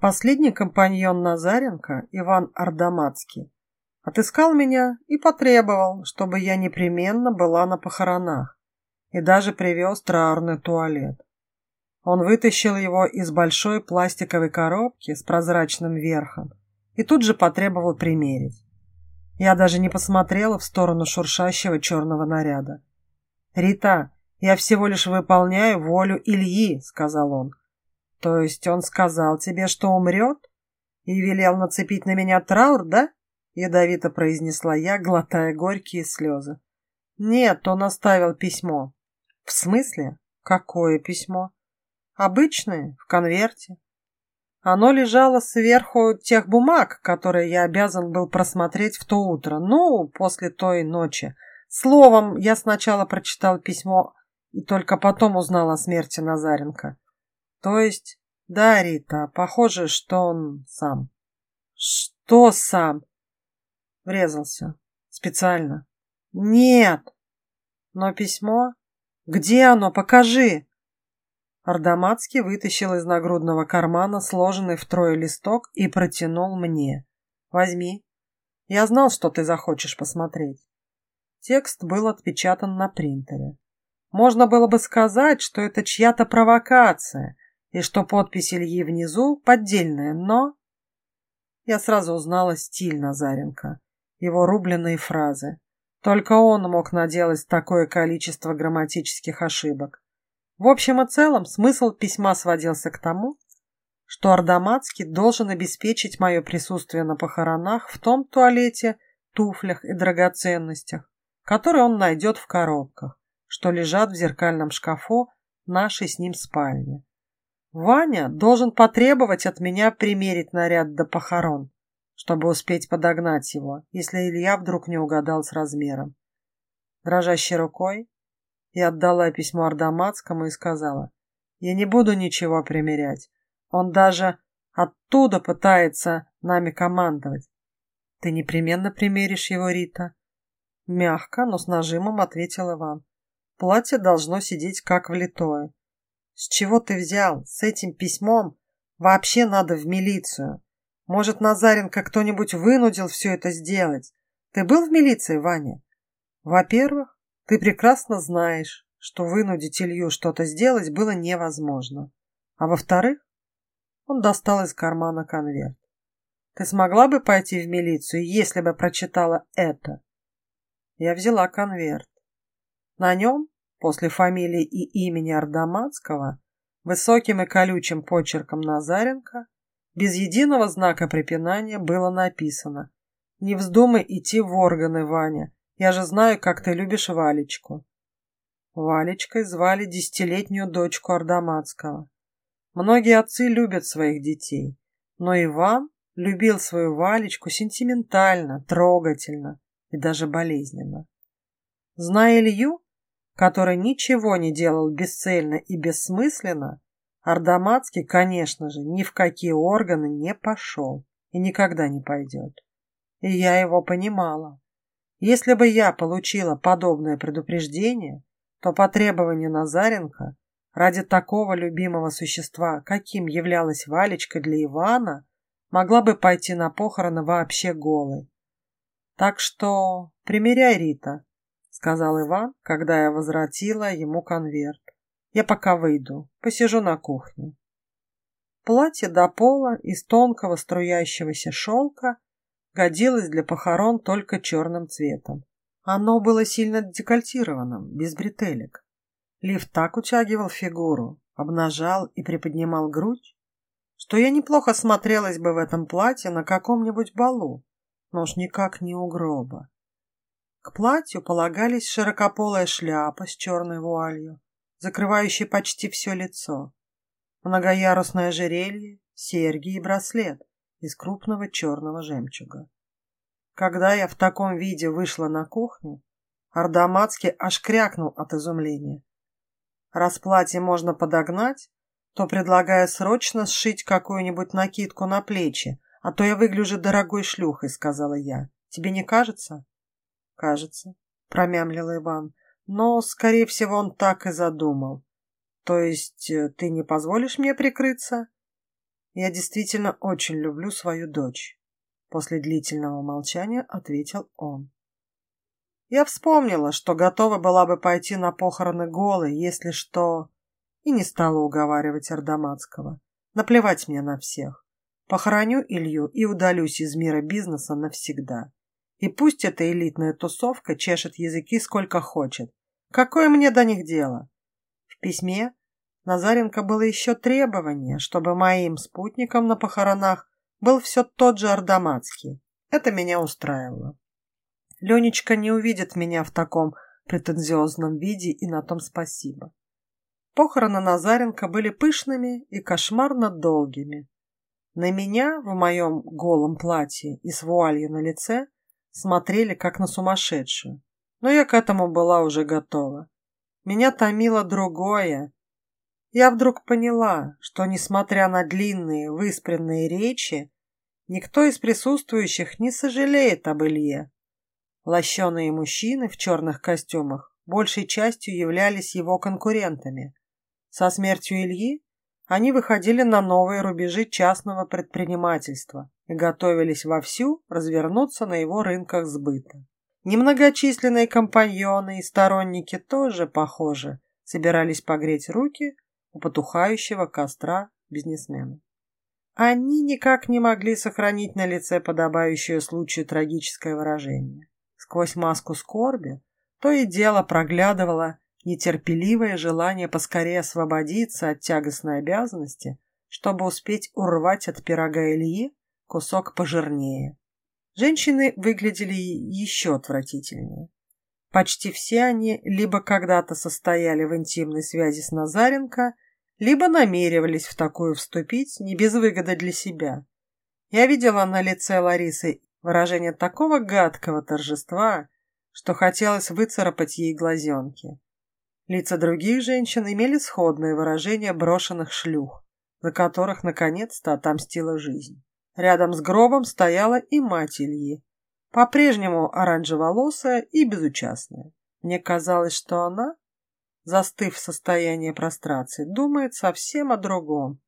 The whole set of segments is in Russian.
Последний компаньон Назаренко, Иван Ардамацкий, отыскал меня и потребовал, чтобы я непременно была на похоронах, и даже привез траурный туалет. Он вытащил его из большой пластиковой коробки с прозрачным верхом и тут же потребовал примерить. Я даже не посмотрела в сторону шуршащего черного наряда. «Рита, я всего лишь выполняю волю Ильи», — сказал он. «То есть он сказал тебе, что умрет? И велел нацепить на меня траур, да?» — ядовито произнесла я, глотая горькие слезы. «Нет, он оставил письмо». «В смысле? Какое письмо?» Обычные, в конверте. Оно лежало сверху тех бумаг, которые я обязан был просмотреть в то утро, ну, после той ночи. Словом, я сначала прочитал письмо и только потом узнал о смерти Назаренко. То есть, да, Рита, похоже, что он сам. Что сам? Врезался. Специально. Нет. Но письмо? Где оно? Покажи. Ардамацкий вытащил из нагрудного кармана сложенный втрое листок и протянул мне. «Возьми. Я знал, что ты захочешь посмотреть». Текст был отпечатан на принтере. Можно было бы сказать, что это чья-то провокация и что подпись Ильи внизу поддельная, но... Я сразу узнала стиль Назаренко, его рубленые фразы. Только он мог наделать такое количество грамматических ошибок. В общем и целом, смысл письма сводился к тому, что Ардамацкий должен обеспечить мое присутствие на похоронах в том туалете, туфлях и драгоценностях, которые он найдет в коробках, что лежат в зеркальном шкафу нашей с ним спальни. Ваня должен потребовать от меня примерить наряд до похорон, чтобы успеть подогнать его, если Илья вдруг не угадал с размером. Дрожащей рукой я отдала письмо Ардаматскому и сказала, я не буду ничего примерять. Он даже оттуда пытается нами командовать. Ты непременно примеришь его, Рита. Мягко, но с нажимом ответил Иван. Платье должно сидеть как влитое. С чего ты взял? С этим письмом вообще надо в милицию. Может, Назаренко кто-нибудь вынудил все это сделать? Ты был в милиции, Ваня? Во-первых, ты прекрасно знаешь, что вынудить Илью что-то сделать было невозможно. А во-вторых, он достал из кармана конверт. Ты смогла бы пойти в милицию, если бы прочитала это? Я взяла конверт. На нем, после фамилии и имени Ардаматского, высоким и колючим почерком Назаренко, без единого знака препинания было написано «Не вздумай идти в органы, Ваня, я же знаю, как ты любишь Валечку. Валечкой звали десятилетнюю дочку Ардаматского. Многие отцы любят своих детей, но Иван любил свою Валечку сентиментально, трогательно и даже болезненно. Зная Илью, который ничего не делал бесцельно и бессмысленно, Ардаматский, конечно же, ни в какие органы не пошел и никогда не пойдет. И я его понимала. Если бы я получила подобное предупреждение, то по требованию Назаренко, ради такого любимого существа, каким являлась Валечка для Ивана, могла бы пойти на похороны вообще голой. Так что примеряй, Рита, сказал Иван, когда я возвратила ему конверт. Я пока выйду, посижу на кухне. Платье до пола из тонкого струящегося шелка годилось для похорон только черным цветом. Оно было сильно декольтированным, без бретелек. Лиф так утягивал фигуру, обнажал и приподнимал грудь, что я неплохо смотрелась бы в этом платье на каком-нибудь балу, но уж никак не у гроба. К платью полагались широкополая шляпа с черной вуалью, закрывающая почти все лицо, многоярусное ожерелье, серьги и браслет, из крупного черного жемчуга. Когда я в таком виде вышла на кухню, Ардамацкий аж крякнул от изумления. Раз платье можно подогнать, то предлагаю срочно сшить какую-нибудь накидку на плечи, а то я выгляжу дорогой шлюхой, сказала я. Тебе не кажется? Кажется, промямлил Иван. Но, скорее всего, он так и задумал. То есть э, ты не позволишь мне прикрыться? Я действительно очень люблю свою дочь. После длительного молчания ответил он. Я вспомнила, что готова была бы пойти на похороны голой, если что... И не стала уговаривать Ардаматского. Наплевать мне на всех. Похороню Илью и удалюсь из мира бизнеса навсегда. И пусть эта элитная тусовка чешет языки сколько хочет. Какое мне до них дело? В письме Назаренко было еще требование, чтобы моим спутником на похоронах был все тот же Ардаматский. Это меня устраивало. Ленечка не увидит меня в таком претензиозном виде, и на том спасибо. Похороны Назаренко были пышными и кошмарно долгими. На меня в моем голом платье и с вуалью на лице смотрели как на сумасшедшую, но я к этому была уже готова. Меня томило другое. Я вдруг поняла, что, несмотря на длинные выспренные речи, никто из присутствующих не сожалеет об Илье. Лощеные мужчины в черных костюмах большей частью являлись его конкурентами. Со смертью Ильи они выходили на новые рубежи частного предпринимательства и готовились вовсю развернуться на его рынках сбыта. Немногочисленные компаньоны и сторонники тоже, похоже, собирались погреть руки у потухающего костра бизнесмена. Они никак не могли сохранить на лице подобающее случаю трагическое выражение. Сквозь маску скорби то и дело проглядывало нетерпеливое желание поскорее освободиться от тягостной обязанности, чтобы успеть урвать от пирога Ильи кусок пожирнее. Женщины выглядели еще отвратительнее. Почти все они либо когда-то состояли в интимной связи с Назаренко, либо намеревались в такую вступить не без выгоды для себя. Я видела на лице Ларисы Выражение такого гадкого торжества, что хотелось выцарапать ей глазенки. Лица других женщин имели сходное выражение брошенных шлюх, за которых наконец-то отомстила жизнь. Рядом с гробом стояла и мать Ильи, по-прежнему оранжеволосая и безучастная. Мне казалось, что она, застыв в состоянии прострации, думает совсем о другом.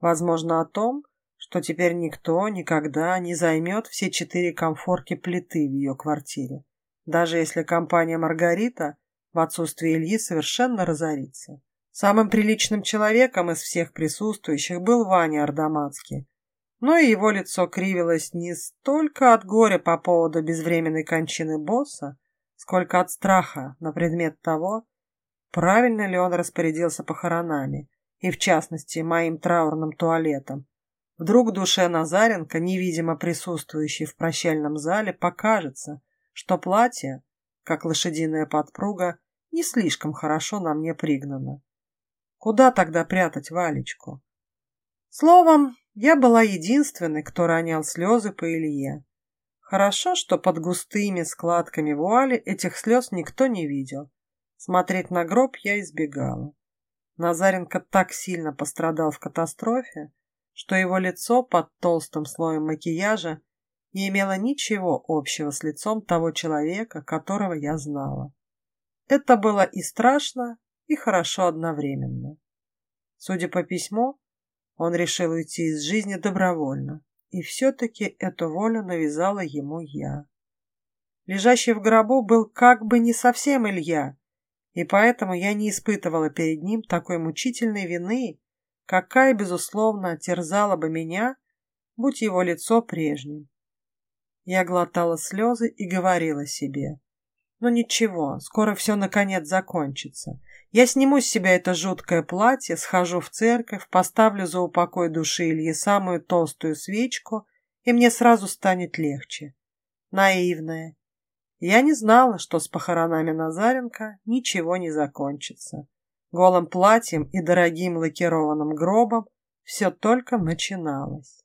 Возможно, о том, что теперь никто никогда не займет все четыре комфорки плиты в ее квартире, даже если компания «Маргарита» в отсутствие Ильи совершенно разорится. Самым приличным человеком из всех присутствующих был Ваня Ардаматский, но и его лицо кривилось не столько от горя по поводу безвременной кончины босса, сколько от страха на предмет того, правильно ли он распорядился похоронами, и в частности моим траурным туалетом, Вдруг душе Назаренко, невидимо присутствующей в прощальном зале, покажется, что платье, как лошадиная подпруга, не слишком хорошо на мне пригнано. Куда тогда прятать Валечку? Словом, я была единственной, кто ронял слезы по Илье. Хорошо, что под густыми складками вуали этих слез никто не видел. Смотреть на гроб я избегала. Назаренко так сильно пострадал в катастрофе, что его лицо под толстым слоем макияжа не имело ничего общего с лицом того человека, которого я знала. Это было и страшно, и хорошо одновременно. Судя по письму, он решил уйти из жизни добровольно, и все-таки эту волю навязала ему я. Лежащий в гробу был как бы не совсем Илья, и поэтому я не испытывала перед ним такой мучительной вины, какая, безусловно, терзала бы меня, будь его лицо прежним. Я глотала слезы и говорила себе. Ну ничего, скоро все наконец закончится. Я сниму с себя это жуткое платье, схожу в церковь, поставлю за упокой души Ильи самую толстую свечку, и мне сразу станет легче. Наивная. Я не знала, что с похоронами Назаренко ничего не закончится голым платьем и дорогим лакированным гробом все только начиналось.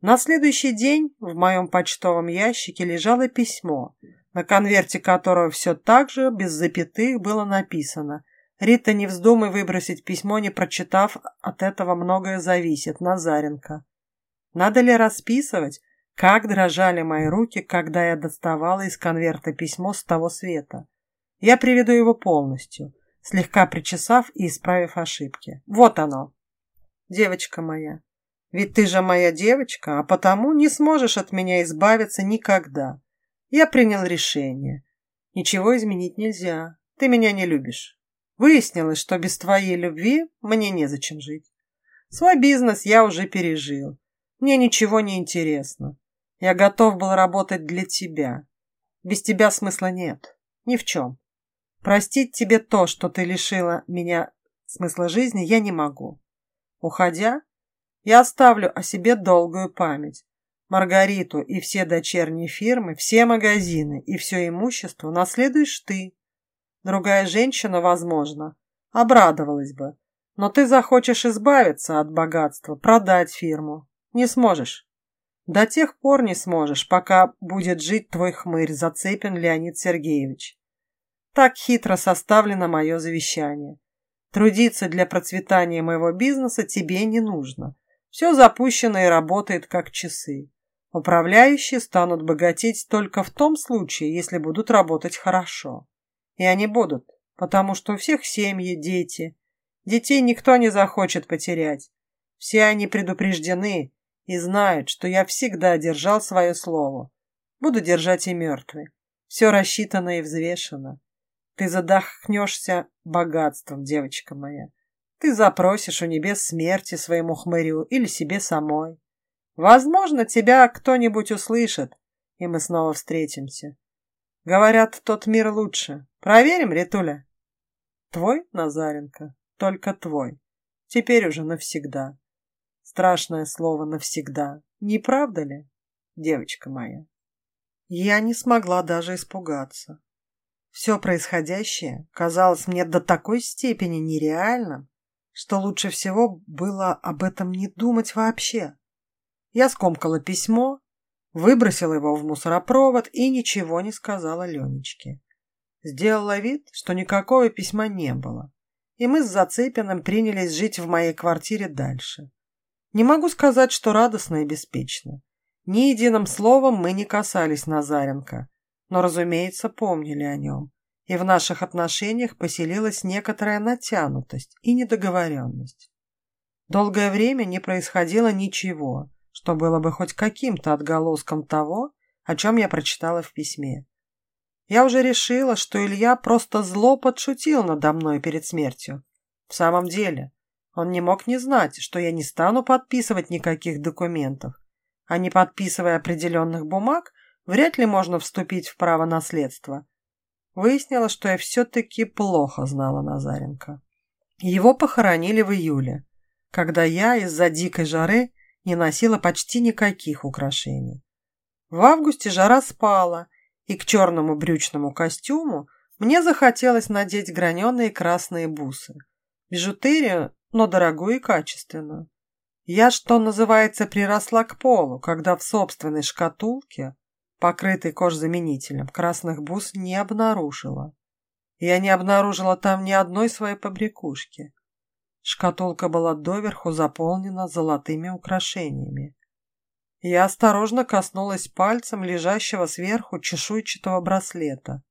На следующий день в моем почтовом ящике лежало письмо, на конверте которого все так же, без запятых, было написано «Рита, не вздумай выбросить письмо, не прочитав, от этого многое зависит, Назаренко». Надо ли расписывать, как дрожали мои руки, когда я доставала из конверта письмо с того света? Я приведу его полностью – слегка причесав и исправив ошибки. Вот оно. Девочка моя, Ведь ты же моя девочка, а потому не сможешь от меня избавиться никогда. Я принял решение. Ничего изменить нельзя. Ты меня не любишь. Выяснилось, что без твоей любви мне незачем жить. Свой бизнес я уже пережил. Мне ничего не интересно. Я готов был работать для тебя. Без тебя смысла нет. Ни в чем. Простить тебе то, что ты лишила меня смысла жизни, я не могу. Уходя, я оставлю о себе долгую память. Маргариту и все дочерние фирмы, все магазины и все имущество наследуешь ты. Другая женщина, возможно, обрадовалась бы. Но ты захочешь избавиться от богатства, продать фирму. Не сможешь. До тех пор не сможешь, пока будет жить твой хмырь Зацепин Леонид Сергеевич. Так хитро составлено мое завещание. Трудиться для процветания моего бизнеса тебе не нужно. Все запущено и работает как часы. Управляющие станут богатеть только в том случае, если будут работать хорошо. И они будут, потому что у всех семьи, дети. Детей никто не захочет потерять. Все они предупреждены и знают, что я всегда держал свое слово. Буду держать и мертвый. Все рассчитано и взвешено. Ты задохнешься богатством, девочка моя. Ты запросишь у небес смерти своему хмырю или себе самой. Возможно, тебя кто-нибудь услышит, и мы снова встретимся. Говорят, тот мир лучше. Проверим, Ритуля? Твой, Назаренко, только твой. Теперь уже навсегда. Страшное слово «навсегда». Не правда ли, девочка моя? Я не смогла даже испугаться. Все происходящее казалось мне до такой степени нереальным, что лучше всего было об этом не думать вообще. Я скомкала письмо, выбросила его в мусоропровод и ничего не сказала Ленечке. Сделала вид, что никакого письма не было, и мы с Зацепиным принялись жить в моей квартире дальше. Не могу сказать, что радостно и беспечно. Ни единым словом мы не касались Назаренко, но, разумеется, помнили о нем и в наших отношениях поселилась некоторая натянутость и недоговоренность. Долгое время не происходило ничего, что было бы хоть каким-то отголоском того, о чем я прочитала в письме. Я уже решила, что Илья просто зло подшутил надо мной перед смертью. В самом деле, он не мог не знать, что я не стану подписывать никаких документов, а не подписывая определенных бумаг, вряд ли можно вступить в право наследства – Выяснилось, что я все-таки плохо знала Назаренко. Его похоронили в июле, когда я из-за дикой жары не носила почти никаких украшений. В августе жара спала, и к черному брючному костюму мне захотелось надеть граненые красные бусы. Бижутерию, но дорогую и качественную. Я, что называется, приросла к полу, когда в собственной шкатулке покрытый кожзаменителем, красных бус не обнаружила. Я не обнаружила там ни одной своей побрякушки. Шкатулка была доверху заполнена золотыми украшениями. Я осторожно коснулась пальцем лежащего сверху чешуйчатого браслета.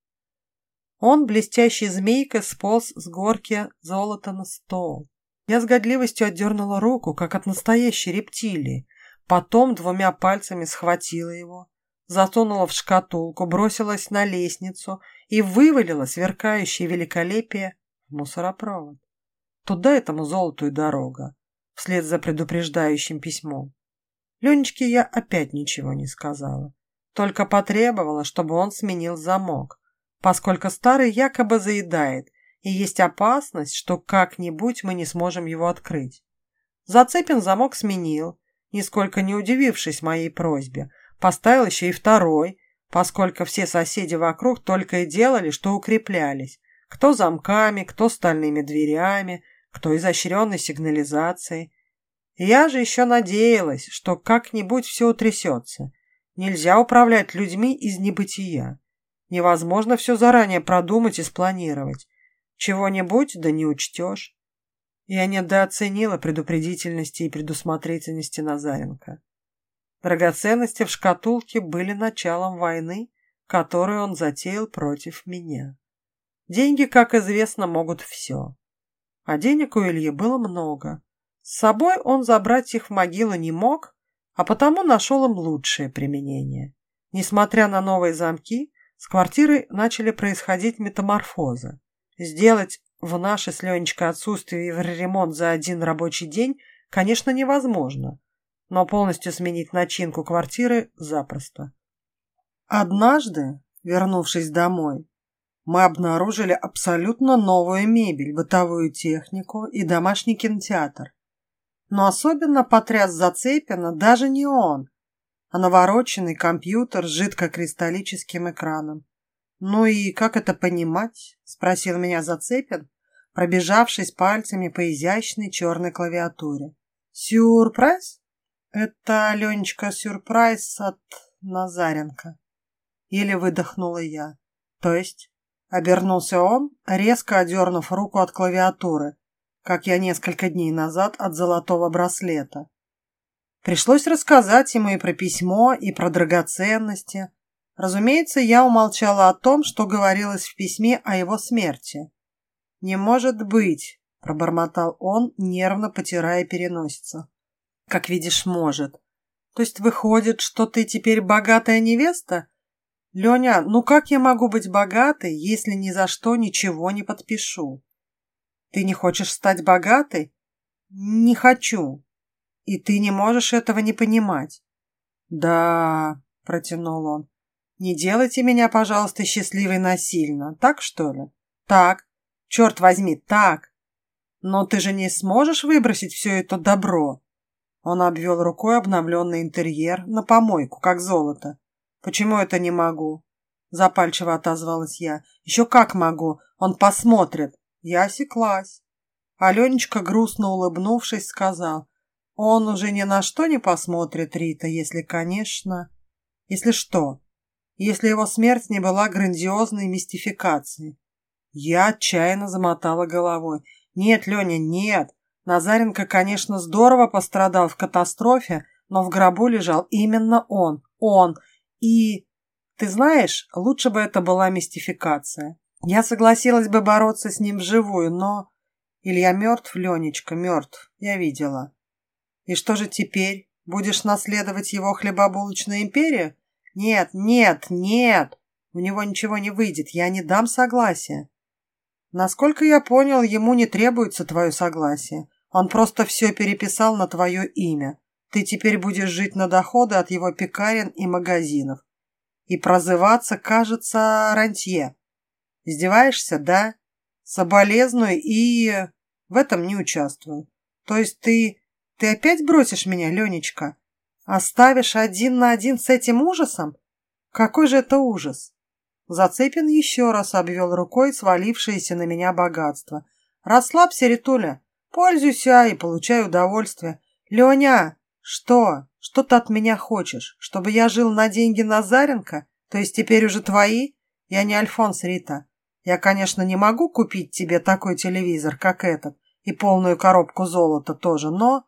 Он блестящей змейкой сполз с горки золота на стол. Я с годливостью отдернула руку, как от настоящей рептилии, потом двумя пальцами схватила его, засунула в шкатулку, бросилась на лестницу и вывалила сверкающее великолепие в мусоропровод. Туда этому золоту и дорога, вслед за предупреждающим письмом. Ленечке я опять ничего не сказала, только потребовала, чтобы он сменил замок, поскольку старый якобы заедает, и есть опасность, что как-нибудь мы не сможем его открыть. Зацепин замок сменил, нисколько не удивившись моей просьбе, Поставил еще и второй, поскольку все соседи вокруг только и делали, что укреплялись. Кто замками, кто стальными дверями, кто изощренной сигнализацией. Я же еще надеялась, что как-нибудь все утрясется. Нельзя управлять людьми из небытия. Невозможно все заранее продумать и спланировать. Чего-нибудь да не учтешь. Я недооценила предупредительности и предусмотрительности Назаренко. Драгоценности в шкатулке были началом войны, которую он затеял против меня. Деньги, как известно, могут все. А денег у Ильи было много. С собой он забрать их в могилу не мог, а потому нашел им лучшее применение. Несмотря на новые замки, с квартирой начали происходить метаморфозы. Сделать в наше с Ленечкой отсутствие ремонт за один рабочий день, конечно, невозможно, но полностью сменить начинку квартиры запросто. Однажды, вернувшись домой, мы обнаружили абсолютно новую мебель, бытовую технику и домашний кинотеатр. Но особенно потряс Зацепина даже не он, а навороченный компьютер с жидкокристаллическим экраном. «Ну и как это понимать?» – спросил меня Зацепин, пробежавшись пальцами по изящной черной клавиатуре. «Сюрприз?» «Это, Ленечка, сюрприз от Назаренко». Еле выдохнула я. «То есть?» Обернулся он, резко одернув руку от клавиатуры, как я несколько дней назад от золотого браслета. Пришлось рассказать ему и про письмо, и про драгоценности. Разумеется, я умолчала о том, что говорилось в письме о его смерти. «Не может быть», — пробормотал он, нервно потирая переносицу. «Как видишь, может. То есть выходит, что ты теперь богатая невеста? Леня, ну как я могу быть богатой, если ни за что ничего не подпишу? Ты не хочешь стать богатой? Не хочу. И ты не можешь этого не понимать. Да, протянул он. Не делайте меня, пожалуйста, счастливой насильно. Так, что ли? Так. Черт возьми, так. Но ты же не сможешь выбросить все это добро. Он обвел рукой обновленный интерьер на помойку, как золото. Почему это не могу? Запальчиво отозвалась я. Еще как могу. Он посмотрит. Я осеклась. Аленечка, грустно улыбнувшись, сказал. Он уже ни на что не посмотрит, Рита, если, конечно... Если что? Если его смерть не была грандиозной мистификацией. Я отчаянно замотала головой. Нет, Леня, нет. Назаренко, конечно, здорово пострадал в катастрофе, но в гробу лежал именно он. Он. И... Ты знаешь, лучше бы это была мистификация. Я согласилась бы бороться с ним вживую, но... Илья мертв, Ленечка, мертв. Я видела. И что же теперь? Будешь наследовать его хлебобулочную империю? Нет, нет, нет. У него ничего не выйдет. Я не дам согласия. Насколько я понял, ему не требуется твое согласие. Он просто все переписал на твое имя. Ты теперь будешь жить на доходы от его пекарен и магазинов. И прозываться, кажется, рантье. Издеваешься, да? Соболезную и... В этом не участвую. То есть ты ты опять бросишь меня, Ленечка? Оставишь один на один с этим ужасом? Какой же это ужас? Зацепин еще раз обвел рукой свалившееся на меня богатство. Расслабься, Ритуля, пользуйся и получай удовольствие. Леня, что? Что ты от меня хочешь? Чтобы я жил на деньги Назаренко? То есть теперь уже твои? Я не Альфонс, Рита. Я, конечно, не могу купить тебе такой телевизор, как этот, и полную коробку золота тоже, но...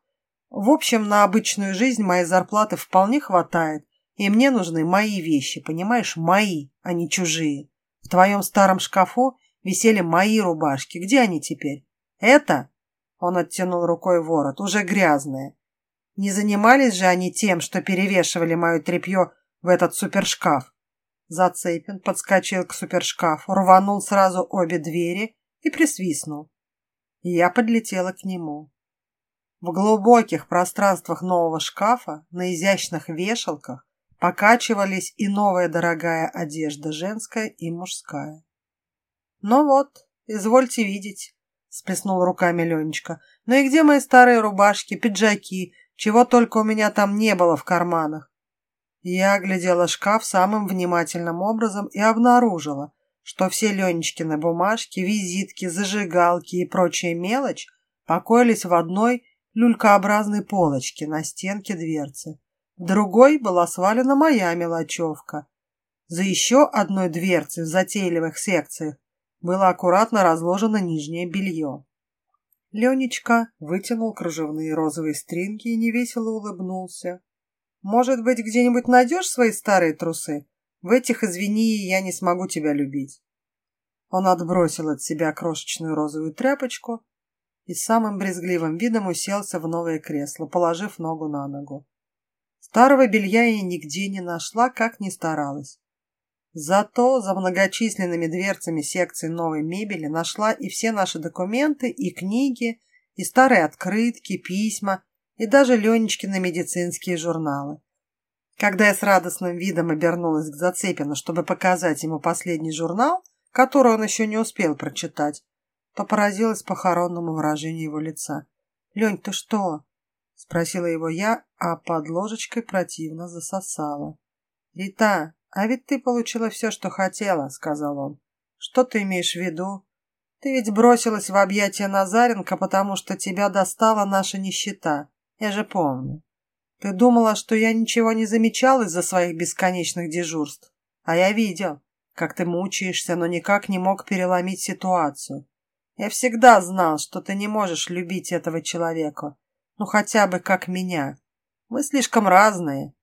В общем, на обычную жизнь моей зарплаты вполне хватает, и мне нужны мои вещи, понимаешь, мои, а не чужие. В твоем старом шкафу висели мои рубашки. Где они теперь? Это? Он оттянул рукой ворот, уже грязные. Не занимались же они тем, что перевешивали мое тряпье в этот супершкаф. Зацепин подскочил к супершкафу, рванул сразу обе двери и присвистнул. Я подлетела к нему. В глубоких пространствах нового шкафа на изящных вешалках покачивались и новая дорогая одежда женская и мужская. «Ну вот, извольте видеть», — сплеснул руками Ленечка. «Ну и где мои старые рубашки, пиджаки, чего только у меня там не было в карманах?» Я оглядела шкаф самым внимательным образом и обнаружила, что все Ленечкины бумажки, визитки, зажигалки и прочая мелочь покоились в одной люлькообразной полочки на стенке дверцы. В другой была свалена моя мелочевка. За еще одной дверцей в затейливых секциях было аккуратно разложено нижнее белье. Ленечка вытянул кружевные розовые стринги и невесело улыбнулся. «Может быть, где-нибудь найдешь свои старые трусы? В этих, извини, я не смогу тебя любить». Он отбросил от себя крошечную розовую тряпочку и самым брезгливым видом уселся в новое кресло, положив ногу на ногу. Старого белья я нигде не нашла, как ни старалась. Зато за многочисленными дверцами секции новой мебели нашла и все наши документы, и книги, и старые открытки, письма, и даже Ленечкины медицинские журналы. Когда я с радостным видом обернулась к Зацепину, чтобы показать ему последний журнал, который он еще не успел прочитать, то поразилась похоронному выражению его лица. «Лень, ты что?» — спросила его я, а под ложечкой противно засосала. «Рита, а ведь ты получила все, что хотела», — сказал он. «Что ты имеешь в виду? Ты ведь бросилась в объятия Назаренко, потому что тебя достала наша нищета. Я же помню. Ты думала, что я ничего не замечал из-за своих бесконечных дежурств. А я видел, как ты мучаешься, но никак не мог переломить ситуацию. Я всегда знал, что ты не можешь любить этого человека. Ну, хотя бы как меня. Мы слишком разные.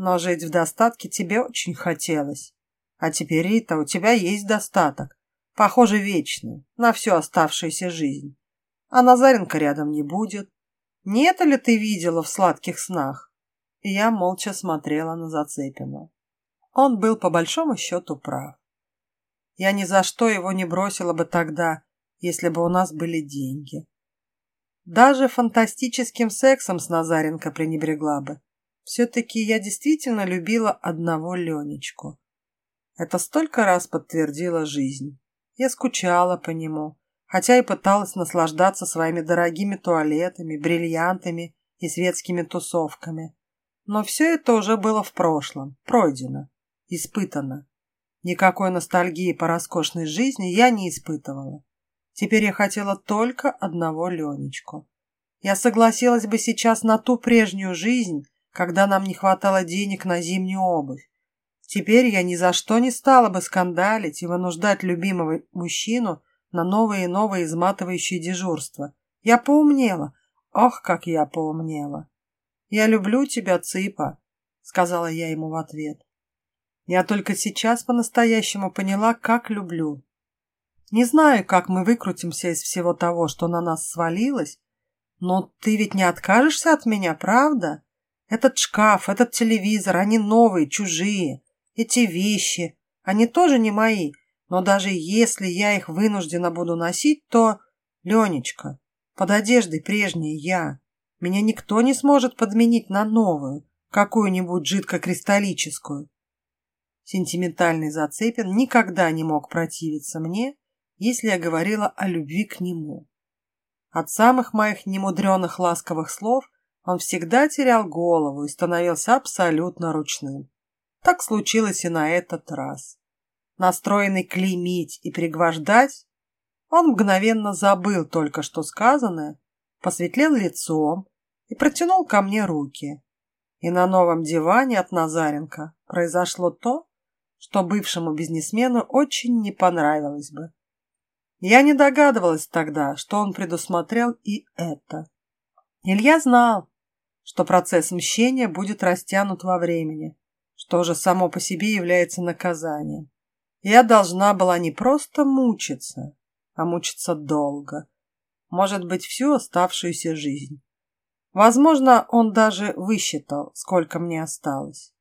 Но жить в достатке тебе очень хотелось. А теперь, Рита, у тебя есть достаток. Похоже, вечный, на всю оставшуюся жизнь. А Назаренко рядом не будет. Не это ли ты видела в сладких снах? И я молча смотрела на Зацепина. Он был по большому счету прав. Я ни за что его не бросила бы тогда, если бы у нас были деньги. Даже фантастическим сексом с Назаренко пренебрегла бы. Все-таки я действительно любила одного Ленечку. Это столько раз подтвердила жизнь. Я скучала по нему, хотя и пыталась наслаждаться своими дорогими туалетами, бриллиантами и светскими тусовками. Но все это уже было в прошлом, пройдено, испытано. Никакой ностальгии по роскошной жизни я не испытывала. Теперь я хотела только одного Ленечку. Я согласилась бы сейчас на ту прежнюю жизнь, когда нам не хватало денег на зимнюю обувь. Теперь я ни за что не стала бы скандалить и вынуждать любимого мужчину на новые и новые изматывающие дежурства. Я поумнела. Ох, как я поумнела. «Я люблю тебя, Цыпа», — сказала я ему в ответ. Я только сейчас по-настоящему поняла, как люблю. Не знаю, как мы выкрутимся из всего того, что на нас свалилось, но ты ведь не откажешься от меня, правда? Этот шкаф, этот телевизор, они новые, чужие. Эти вещи, они тоже не мои. Но даже если я их вынуждена буду носить, то... Ленечка, под одеждой прежней я. Меня никто не сможет подменить на новую, какую-нибудь жидкокристаллическую. Сентиментальный Зацепин никогда не мог противиться мне, если я говорила о любви к нему. От самых моих немудреных ласковых слов он всегда терял голову и становился абсолютно ручным. Так случилось и на этот раз. Настроенный клеймить и пригвождать, он мгновенно забыл только что сказанное, посветлел лицом и протянул ко мне руки. И на новом диване от Назаренко произошло то, что бывшему бизнесмену очень не понравилось бы. Я не догадывалась тогда, что он предусмотрел и это. Илья знал, что процесс мщения будет растянут во времени, что уже само по себе является наказанием. Я должна была не просто мучиться, а мучиться долго, может быть, всю оставшуюся жизнь. Возможно, он даже высчитал, сколько мне осталось.